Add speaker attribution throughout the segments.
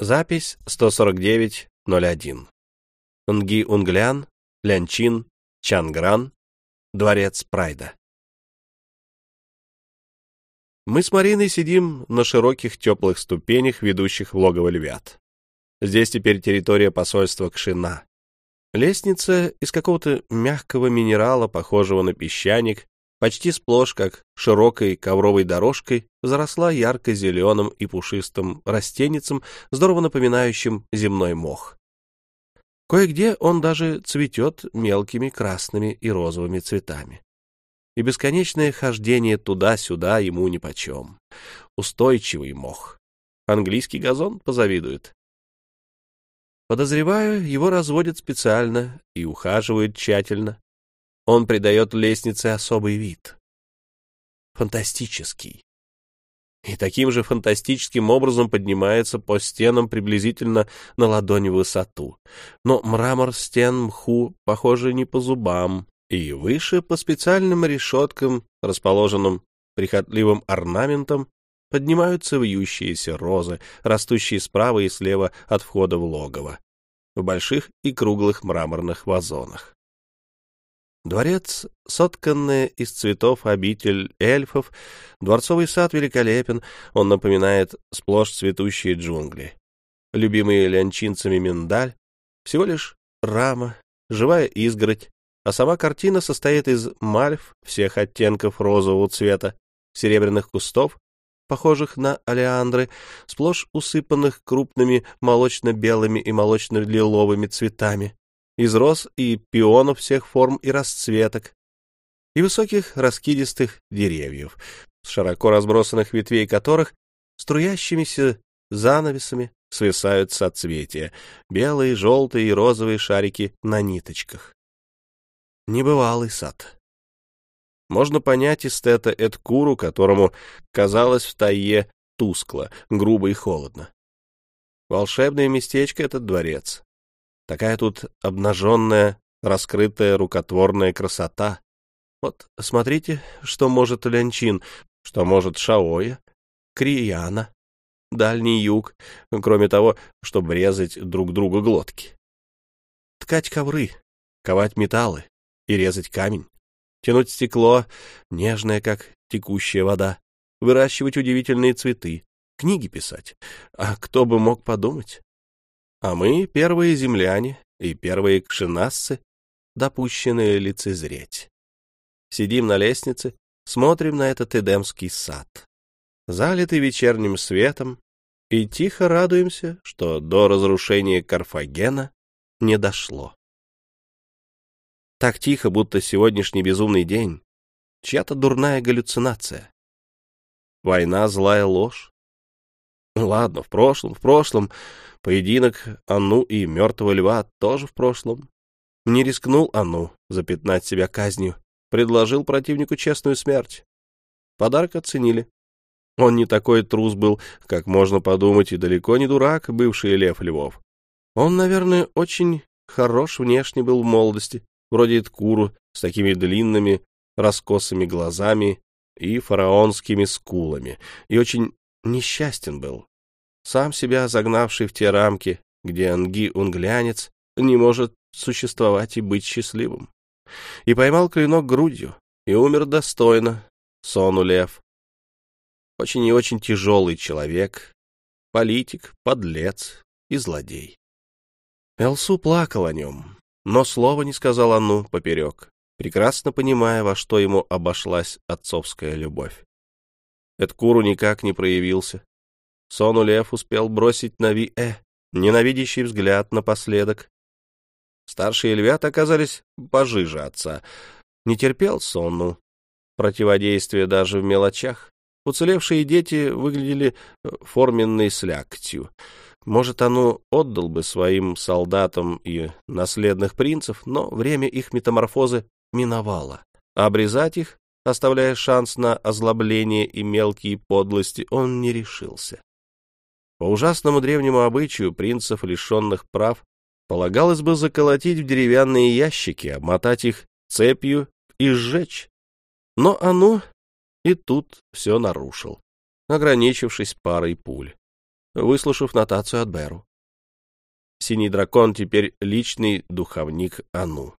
Speaker 1: Запись 149.01. Нги Унглян, Лянчин, Чангран, Дворец Прайда. Мы с Мариной сидим на широких теплых ступенях, ведущих в логово львят. Здесь теперь территория посольства Кшина. Лестница из какого-то мягкого минерала, похожего на песчаник, почти сплошь, как широкой ковровой дорожкой, заросла ярко-зеленым и пушистым растеницем, здорово напоминающим земной мох. Кое-где он даже цветет мелкими красными и розовыми цветами. И бесконечное хождение туда-сюда ему нипочем. Устойчивый мох. Английский газон позавидует. Подозреваю, его разводят специально и ухаживают тщательно. Он придает лестнице особый вид. Фантастический. И таким же фантастическим образом поднимается по стенам приблизительно на ладонь высоту. Но мрамор стен мху, похоже, не по зубам, и выше по специальным решеткам, расположенным прихотливым орнаментом, поднимаются вьющиеся розы, растущие справа и слева от входа в логово, в больших и круглых мраморных вазонах. Дворец, сотканная из цветов обитель эльфов, дворцовый сад великолепен, он напоминает сплошь цветущие джунгли. Любимые лянчинцами миндаль, всего лишь рама, живая изгородь, а сама картина состоит из мальв всех оттенков розового цвета, серебряных кустов, похожих на олеандры, сплошь усыпанных крупными молочно-белыми и молочно-лиловыми цветами, из роз и пионов всех форм и расцветок, и высоких раскидистых деревьев, с широко разбросанных ветвей которых струящимися занавесами свисают соцветия, белые, желтые и розовые шарики на ниточках. Небывалый сад. Можно понять эстета Эдкуру, которому казалось в тайе тускло, грубо и холодно. Волшебное местечко этот дворец. Такая тут обнаженная, раскрытая рукотворная красота. Вот смотрите, что может Лянчин, что может Шаоя, Крияна, Дальний Юг, кроме того, чтобы резать друг другу глотки. Ткать ковры, ковать металлы и резать камень, тянуть стекло, нежное, как текущая вода, выращивать удивительные цветы, книги писать. А кто бы мог подумать? А мы, первые земляне и первые кшенасцы, допущенные лицезреть. Сидим на лестнице, смотрим на этот Эдемский сад, залитый вечерним светом, и тихо радуемся, что до разрушения Карфагена не дошло. Так тихо, будто сегодняшний безумный день, чья-то дурная галлюцинация. Война — злая ложь. Ладно, в прошлом, в прошлом, Поединок Анну и мертвого льва тоже в прошлом. Не рискнул Анну запятнать себя казнью, предложил противнику честную смерть. Подарок оценили. Он не такой трус был, как можно подумать, и далеко не дурак, бывший лев Львов. Он, наверное, очень хорош внешне был в молодости, вроде Ткуру, с такими длинными, раскосыми глазами и фараонскими скулами, и очень несчастен был, сам себя загнавший в те рамки, где анги-унглянец не может существовать и быть счастливым. И поймал клинок грудью, и умер достойно, сону лев. Очень и очень тяжелый человек, политик, подлец и злодей. Элсу плакал о нем, но слова не сказал Анну поперек, прекрасно понимая, во что ему обошлась отцовская любовь. Эдкуру никак не проявился, Сону Лев успел бросить на Ви-Э ненавидящий взгляд напоследок. Старшие львята оказались пожиже отца. Не терпел Сону. Противодействие даже в мелочах. Уцелевшие дети выглядели э, форменной слягтью. Может, оно отдал бы своим солдатам и наследных принцев, но время их метаморфозы миновало. А обрезать их, оставляя шанс на озлобление и мелкие подлости, он не решился. По ужасному древнему обычаю принцев, лишенных прав, полагалось бы заколотить в деревянные ящики, обмотать их цепью и сжечь. Но оно и тут все нарушил, ограничившись парой пуль. выслушав нотацию от Беру. Синий дракон теперь личный духовник Ану.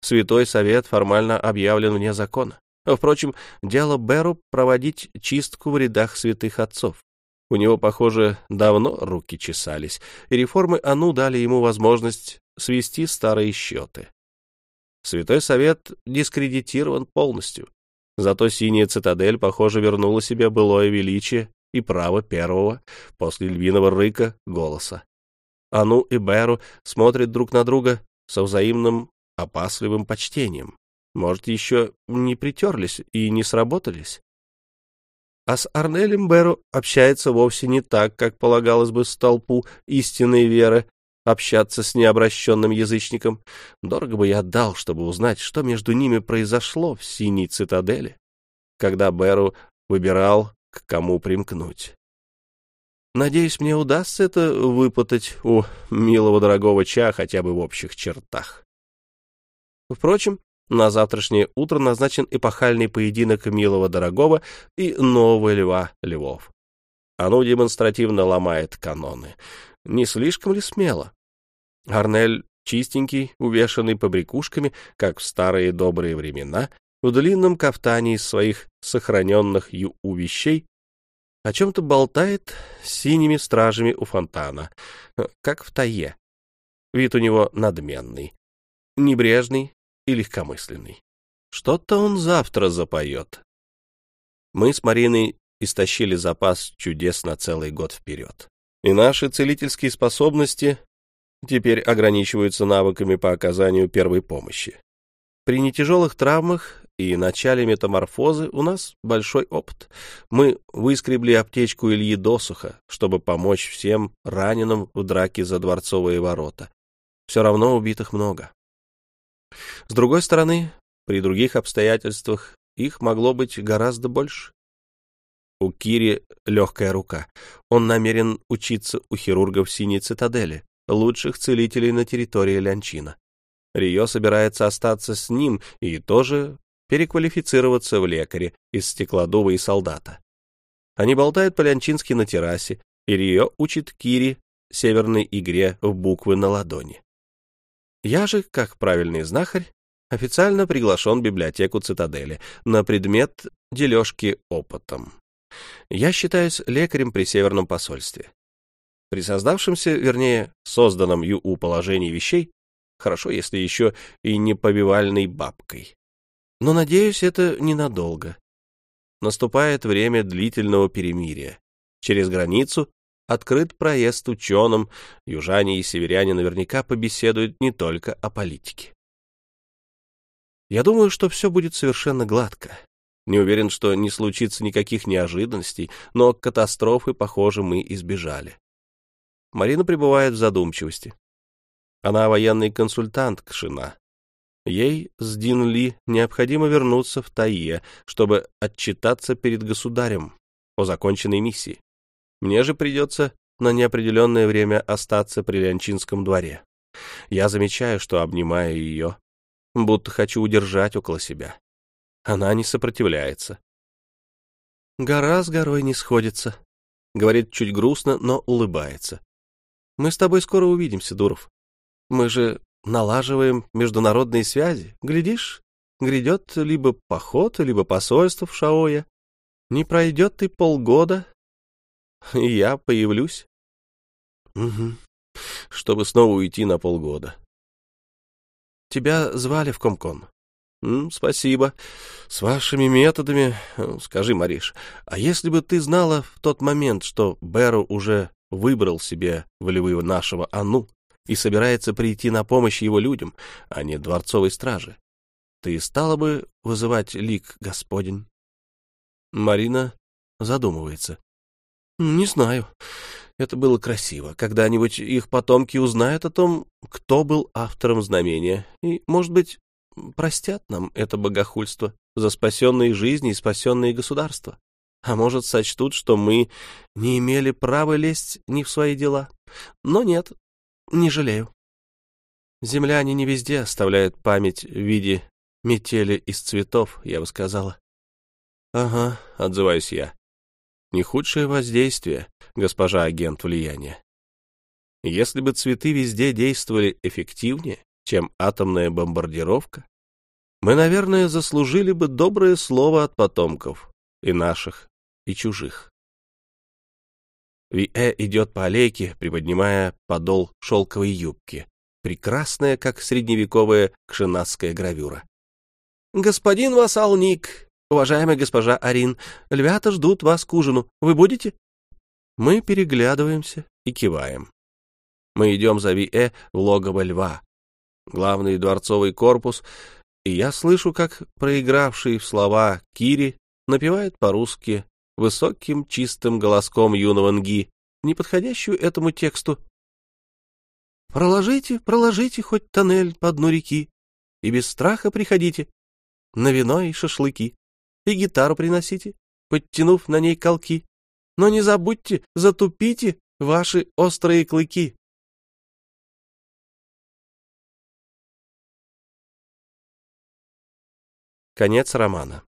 Speaker 1: Святой Совет формально объявлен вне закона. Впрочем, дело Беру проводить чистку в рядах святых отцов. У него, похоже, давно руки чесались, и реформы Ану дали ему возможность свести старые счеты. Святой Совет дискредитирован полностью. Зато синяя цитадель, похоже, вернула себе былое величие и право первого, после львиного рыка, голоса. Ану и Беру смотрят друг на друга со взаимным опасливым почтением. Может, еще не притерлись и не сработались? А с Арнелем Беру общается вовсе не так, как полагалось бы столпу истинной веры, общаться с необращенным язычником. Дорого бы я отдал, чтобы узнать, что между ними произошло в синей цитадели, когда Беру выбирал, к кому примкнуть. Надеюсь, мне удастся это выпытать у милого дорогого Ча хотя бы в общих чертах. Впрочем, на завтрашнее утро назначен эпохальный поединок милого дорогого и нового льва львов. Оно демонстративно ломает каноны. Не слишком ли смело? Арнель чистенький, увешанный побрякушками, как в старые добрые времена, в длинном кафтане из своих сохраненных ю вещей, о чем-то болтает с синими стражами у фонтана, как в тае. Вид у него надменный, небрежный, и легкомысленный. Что-то он завтра запоет. Мы с Мариной истощили запас чудес на целый год вперед. И наши целительские способности теперь ограничиваются навыками по оказанию первой помощи. При нетяжелых травмах и начале метаморфозы у нас большой опыт. Мы выскребли аптечку Ильи досуха, чтобы помочь всем раненым в драке за дворцовые ворота. Все равно убитых много. С другой стороны, при других обстоятельствах их могло быть гораздо больше. У Кири легкая рука. Он намерен учиться у хирургов Синей Цитадели, лучших целителей на территории Лянчина. Рио собирается остаться с ним и тоже переквалифицироваться в лекаре из стеклодува и солдата. Они болтают по-лянчински на террасе, и Рио учит Кири северной игре в буквы на ладони. Я же, как правильный знахарь, официально приглашен в библиотеку цитадели на предмет дележки опытом. Я считаюсь лекарем при Северном посольстве. При создавшемся, вернее, созданном ЮУ положении вещей, хорошо, если еще и не повивальной бабкой. Но, надеюсь, это ненадолго. Наступает время длительного перемирия. Через границу открыт проезд ученым, южане и северяне наверняка побеседуют не только о политике. Я думаю, что все будет совершенно гладко. Не уверен, что не случится никаких неожиданностей, но катастрофы, похоже, мы избежали. Марина пребывает в задумчивости. Она военный консультант Кшина. Ей с Дин Ли необходимо вернуться в Таие, чтобы отчитаться перед государем о законченной миссии. Мне же придется на неопределенное время остаться при Лянчинском дворе. Я замечаю, что обнимаю ее, будто хочу удержать около себя. Она не сопротивляется. «Гора с горой не сходится», — говорит чуть грустно, но улыбается. «Мы с тобой скоро увидимся, Дуров. Мы же налаживаем международные связи. Глядишь, грядет либо поход, либо посольство в Шаоя. Не пройдет и полгода, я появлюсь. Угу. Чтобы снова уйти на полгода. Тебя звали в Комкон. Спасибо. С вашими методами... Э, скажи, Мариш, а если бы ты знала в тот момент, что Беру уже выбрал себе волевого нашего Ану и собирается прийти на помощь его людям, а не дворцовой страже, ты стала бы вызывать лик Господень? Марина задумывается. Не знаю. Это было красиво. Когда-нибудь их потомки узнают о том, кто был автором знамения, и, может быть, простят нам это богохульство за спасенные жизни и спасенные государства. А может, сочтут, что мы не имели права лезть ни в свои дела. Но нет, не жалею. Земляне не везде оставляют память в виде метели из цветов, я бы сказала. — Ага, — отзываюсь я. Не худшее воздействие, госпожа агент влияния. Если бы цветы везде действовали эффективнее, чем атомная бомбардировка, мы, наверное, заслужили бы доброе слово от потомков, и наших, и чужих. Виэ идет по аллейке, приподнимая подол шелковой юбки, прекрасная, как средневековая кшенасская гравюра. «Господин вассал Ник, уважаемая госпожа Арин, львята ждут вас к ужину. Вы будете?» Мы переглядываемся и киваем. Мы идем за Виэ в логово льва, главный дворцовый корпус, и я слышу, как проигравший в слова Кири напевает по-русски высоким чистым голоском юного Нги, не подходящую этому тексту. «Проложите, проложите хоть тоннель по дну реки, и без страха приходите на вино и шашлыки, и гитару приносите, подтянув на ней колки, но не забудьте, затупите ваши острые клыки». Конец романа.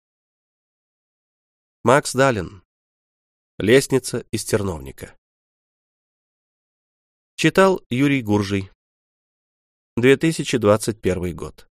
Speaker 1: Макс Далин. Лестница из терновника. Читал Юрий Гуржий. 2021 год.